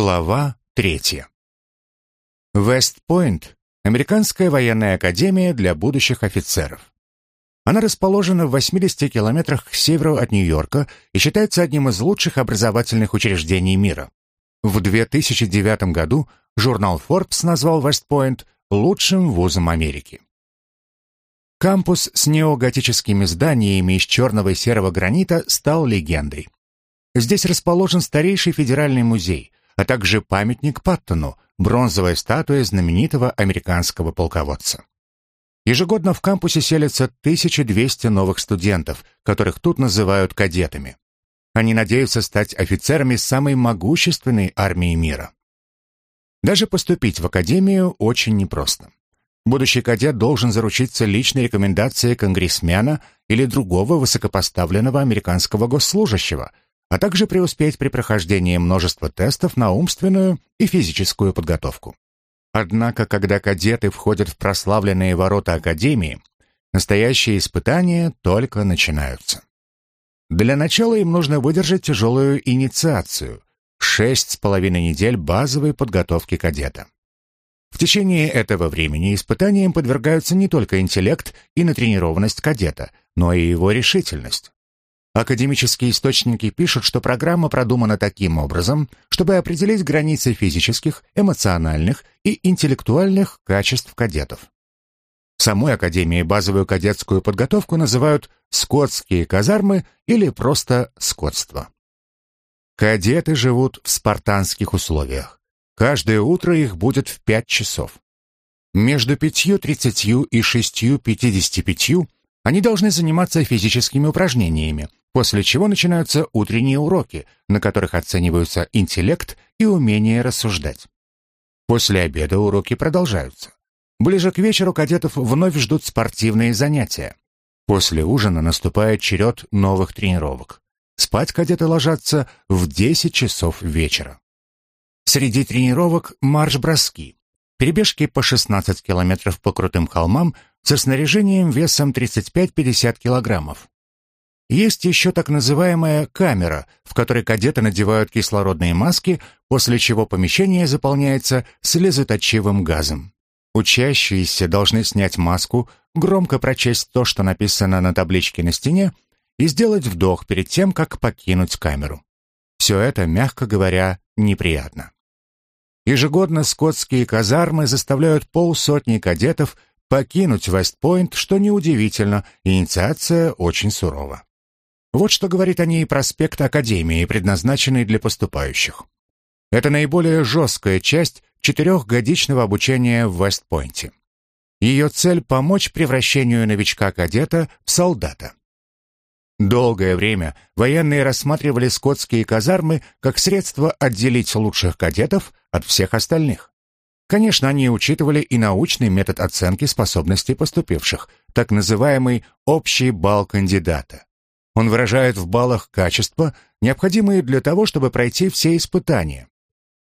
Глава третья. Вест-Пойнт — американская военная академия для будущих офицеров. Она расположена в 80 километрах к северу от Нью-Йорка и считается одним из лучших образовательных учреждений мира. В 2009 году журнал Forbes назвал Вест-Пойнт лучшим вузом Америки. Кампус с неоготическими зданиями из черного и серого гранита стал легендой. Здесь расположен старейший федеральный музей — а также памятник Паттону, бронзовая статуя знаменитого американского полководца. Ежегодно в кампусе селятся 1200 новых студентов, которых тут называют кадетами. Они надеются стать офицерами самой могущественной армии мира. Даже поступить в академию очень непросто. Будущий кадет должен заручиться личной рекомендацией конгрессмена или другого высокопоставленного американского госслужащего – а также преуспеть при прохождении множества тестов на умственную и физическую подготовку. Однако, когда кадеты входят в прославленные ворота Академии, настоящие испытания только начинаются. Для начала им нужно выдержать тяжелую инициацию – шесть с половиной недель базовой подготовки кадета. В течение этого времени испытаниям подвергаются не только интеллект и натренированность кадета, но и его решительность. Академические источники пишут, что программа продумана таким образом, чтобы определить границы физических, эмоциональных и интеллектуальных качеств кадетов. В самой Академии базовую кадетскую подготовку называют «скотские казармы» или просто «скотство». Кадеты живут в спартанских условиях. Каждое утро их будет в 5 часов. Между 5.30 и 6.55 они должны заниматься физическими упражнениями, после чего начинаются утренние уроки, на которых оцениваются интеллект и умение рассуждать. После обеда уроки продолжаются. Ближе к вечеру кадетов вновь ждут спортивные занятия. После ужина наступает черед новых тренировок. Спать кадеты ложатся в 10 часов вечера. Среди тренировок марш-броски, перебежки по 16 километров по крутым холмам со снаряжением весом 35-50 килограммов. Есть еще так называемая камера, в которой кадеты надевают кислородные маски, после чего помещение заполняется слезоточивым газом. Учащиеся должны снять маску, громко прочесть то, что написано на табличке на стене, и сделать вдох перед тем, как покинуть камеру. Все это, мягко говоря, неприятно. Ежегодно скотские казармы заставляют полсотни кадетов покинуть Вестпойнт, что неудивительно, инициация очень сурова. Вот что говорит о ней проспект Академии, предназначенный для поступающих. Это наиболее жесткая часть четырехгодичного обучения в Вестпойнте. Ее цель — помочь превращению новичка-кадета в солдата. Долгое время военные рассматривали скотские казармы как средство отделить лучших кадетов от всех остальных. Конечно, они учитывали и научный метод оценки способностей поступивших, так называемый общий балл кандидата. Он выражает в баллах качества, необходимые для того, чтобы пройти все испытания.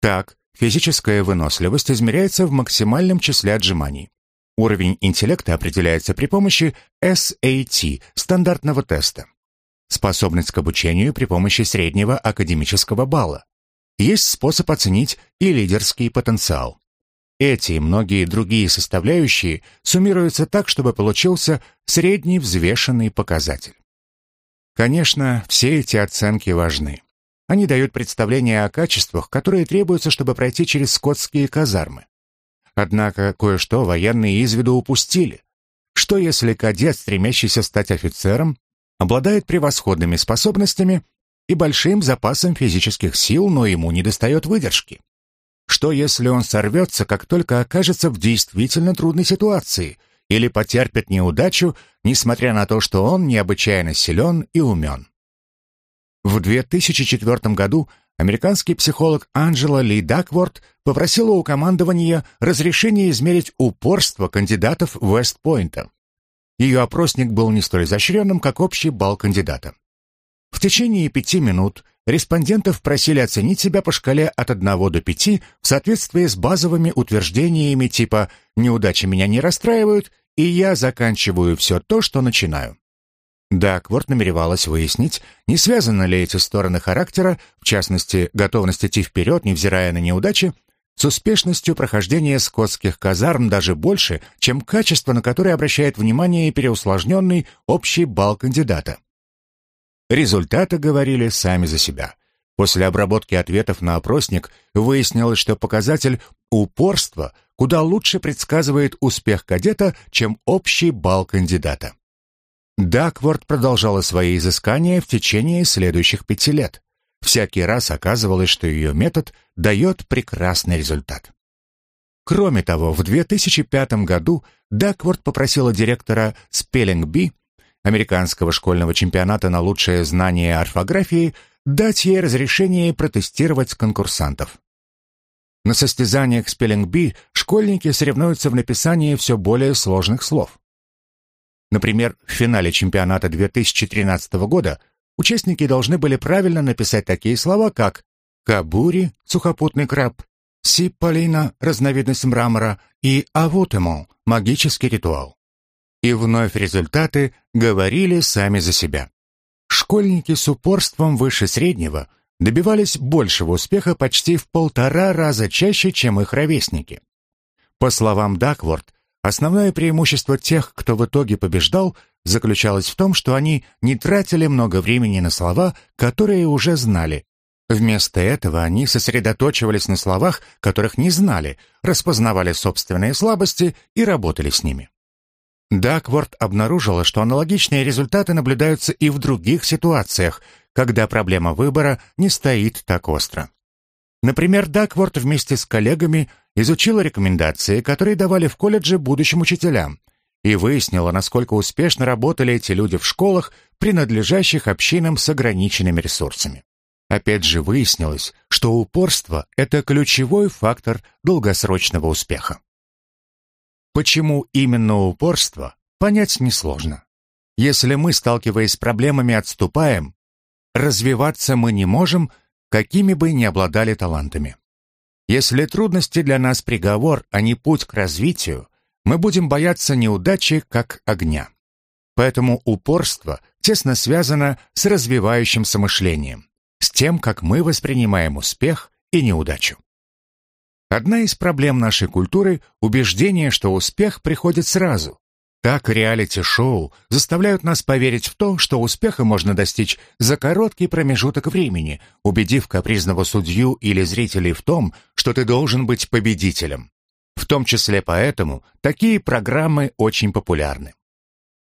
Так, физическая выносливость измеряется в максимальном числе отжиманий. Уровень интеллекта определяется при помощи SAT, стандартного теста. Способность к обучению при помощи среднего академического балла. Есть способ оценить и лидерский потенциал. Эти и многие другие составляющие суммируются так, чтобы получился средний взвешенный показатель. Конечно, все эти оценки важны. Они дают представление о качествах, которые требуются, чтобы пройти через скотские казармы. Однако кое-что военные из виду упустили. Что если кадет, стремящийся стать офицером, обладает превосходными способностями и большим запасом физических сил, но ему недостает выдержки? Что если он сорвется, как только окажется в действительно трудной ситуации – или потерпит неудачу, несмотря на то, что он необычайно силен и умен. В 2004 году американский психолог Анджела Ли Дакворт попросила у командования разрешения измерить упорство кандидатов Вестпойнта. Ее опросник был не столь изощренным, как общий балл кандидата. В течение пяти минут респондентов просили оценить себя по шкале от 1 до 5 в соответствии с базовыми утверждениями типа «неудачи меня не расстраивают» и я заканчиваю все то, что начинаю. Дакворт намеревалась выяснить, не связаны ли эти стороны характера, в частности, готовность идти вперед, невзирая на неудачи, с успешностью прохождения скотских казарм даже больше, чем качество, на которое обращает внимание переусложненный общий бал кандидата. Результаты говорили сами за себя. После обработки ответов на опросник выяснилось, что показатель упорства куда лучше предсказывает успех кадета, чем общий бал кандидата. Дакворд продолжала свои изыскания в течение следующих пяти лет. Всякий раз оказывалось, что ее метод дает прекрасный результат. Кроме того, в 2005 году Дакворд попросила директора Spelling Bee, американского школьного чемпионата на лучшее знание орфографии, дать ей разрешение протестировать конкурсантов. На состязаниях Bee школьники соревнуются в написании все более сложных слов. Например, в финале чемпионата 2013 года участники должны были правильно написать такие слова, как «кабури» — сухопутный краб, «сипполина» — разновидность мрамора и «авутемо» — магический ритуал. И вновь результаты говорили сами за себя. Школьники с упорством выше среднего добивались большего успеха почти в полтора раза чаще, чем их ровесники. По словам Дакворд, Основное преимущество тех, кто в итоге побеждал, заключалось в том, что они не тратили много времени на слова, которые уже знали. Вместо этого они сосредоточивались на словах, которых не знали, распознавали собственные слабости и работали с ними. Дакворд обнаружила, что аналогичные результаты наблюдаются и в других ситуациях, когда проблема выбора не стоит так остро. Например, Дакворд вместе с коллегами изучила рекомендации, которые давали в колледже будущим учителям, и выяснила, насколько успешно работали эти люди в школах, принадлежащих общинам с ограниченными ресурсами. Опять же выяснилось, что упорство – это ключевой фактор долгосрочного успеха. Почему именно упорство, понять несложно. Если мы, сталкиваясь с проблемами, отступаем, развиваться мы не можем, какими бы ни обладали талантами. Если трудности для нас приговор, а не путь к развитию, мы будем бояться неудачи как огня. Поэтому упорство тесно связано с развивающимся мышлением, с тем, как мы воспринимаем успех и неудачу. Одна из проблем нашей культуры – убеждение, что успех приходит сразу, так реалити-шоу заставляют нас поверить в то, что успеха можно достичь за короткий промежуток времени, убедив капризного судью или зрителей в том, что ты должен быть победителем. В том числе поэтому такие программы очень популярны.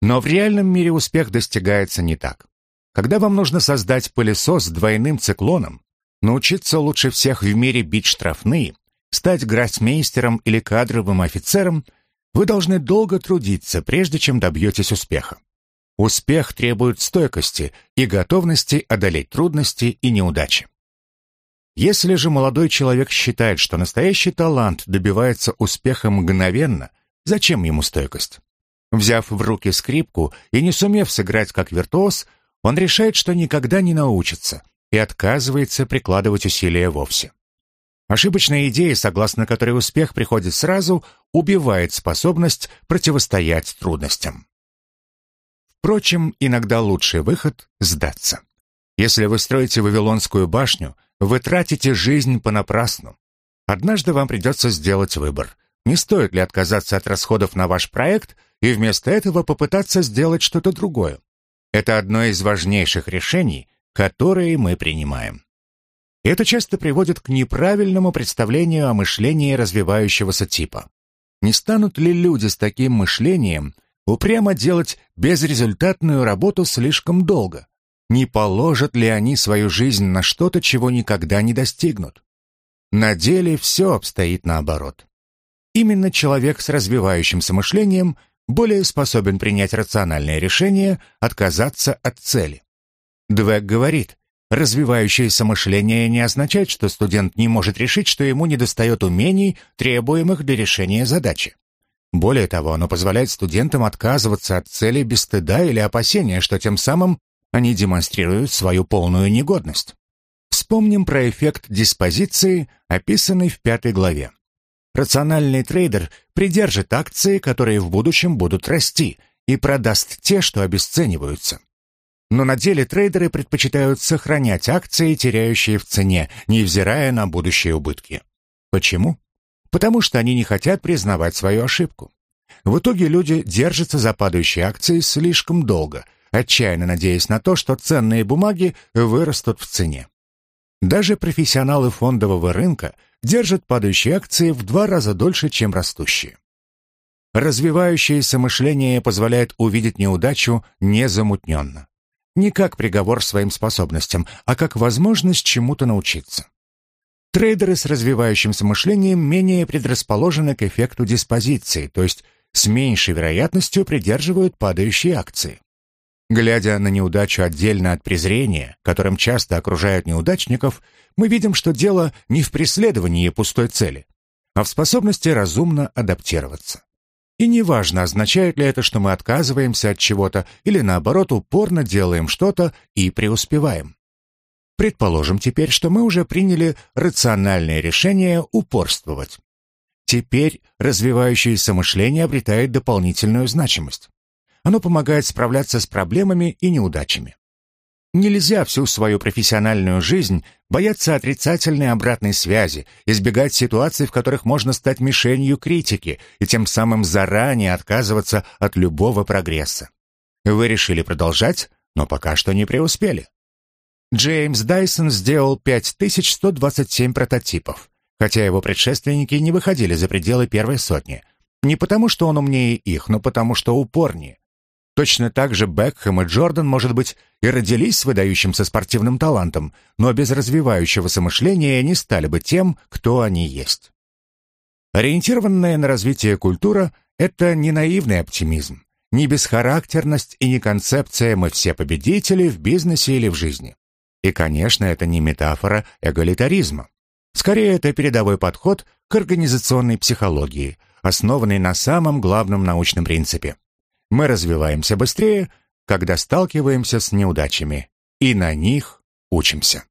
Но в реальном мире успех достигается не так. Когда вам нужно создать пылесос с двойным циклоном, научиться лучше всех в мире бить штрафные, стать гроссмейстером или кадровым офицером – вы должны долго трудиться, прежде чем добьетесь успеха. Успех требует стойкости и готовности одолеть трудности и неудачи. Если же молодой человек считает, что настоящий талант добивается успеха мгновенно, зачем ему стойкость? Взяв в руки скрипку и не сумев сыграть как виртуоз, он решает, что никогда не научится и отказывается прикладывать усилия вовсе. Ошибочная идея, согласно которой успех приходит сразу, убивает способность противостоять трудностям. Впрочем, иногда лучший выход — сдаться. Если вы строите Вавилонскую башню, вы тратите жизнь понапрасну. Однажды вам придется сделать выбор. Не стоит ли отказаться от расходов на ваш проект и вместо этого попытаться сделать что-то другое? Это одно из важнейших решений, которые мы принимаем. Это часто приводит к неправильному представлению о мышлении развивающегося типа. Не станут ли люди с таким мышлением упрямо делать безрезультатную работу слишком долго? Не положат ли они свою жизнь на что-то, чего никогда не достигнут? На деле все обстоит наоборот. Именно человек с развивающимся мышлением более способен принять рациональное решение отказаться от цели. Двек говорит, Развивающееся мышление не означает, что студент не может решить, что ему недостает умений, требуемых для решения задачи. Более того, оно позволяет студентам отказываться от цели без стыда или опасения, что тем самым они демонстрируют свою полную негодность. Вспомним про эффект диспозиции, описанный в пятой главе. Рациональный трейдер придержит акции, которые в будущем будут расти, и продаст те, что обесцениваются. Но на деле трейдеры предпочитают сохранять акции, теряющие в цене, невзирая на будущие убытки. Почему? Потому что они не хотят признавать свою ошибку. В итоге люди держатся за падающие акции слишком долго, отчаянно надеясь на то, что ценные бумаги вырастут в цене. Даже профессионалы фондового рынка держат падающие акции в два раза дольше, чем растущие. Развивающееся мышление позволяет увидеть неудачу незамутненно. Не как приговор своим способностям, а как возможность чему-то научиться. Трейдеры с развивающимся мышлением менее предрасположены к эффекту диспозиции, то есть с меньшей вероятностью придерживают падающие акции. Глядя на неудачу отдельно от презрения, которым часто окружают неудачников, мы видим, что дело не в преследовании пустой цели, а в способности разумно адаптироваться. И неважно, означает ли это, что мы отказываемся от чего-то или наоборот упорно делаем что-то и преуспеваем. Предположим теперь, что мы уже приняли рациональное решение упорствовать. Теперь развивающееся мышление обретает дополнительную значимость. Оно помогает справляться с проблемами и неудачами. Нельзя всю свою профессиональную жизнь бояться отрицательной обратной связи, избегать ситуаций, в которых можно стать мишенью критики и тем самым заранее отказываться от любого прогресса. Вы решили продолжать, но пока что не преуспели. Джеймс Дайсон сделал 5127 прототипов, хотя его предшественники не выходили за пределы первой сотни. Не потому, что он умнее их, но потому, что упорнее. Точно так же Бекхэм и Джордан, может быть, и родились с выдающимся спортивным талантом, но без развивающегося мышления не стали бы тем, кто они есть. Ориентированная на развитие культура — это не наивный оптимизм, не бесхарактерность и не концепция «мы все победители» в бизнесе или в жизни. И, конечно, это не метафора эгалитаризма. Скорее, это передовой подход к организационной психологии, основанный на самом главном научном принципе мы развиваемся быстрее, когда сталкиваемся с неудачами, и на них учимся.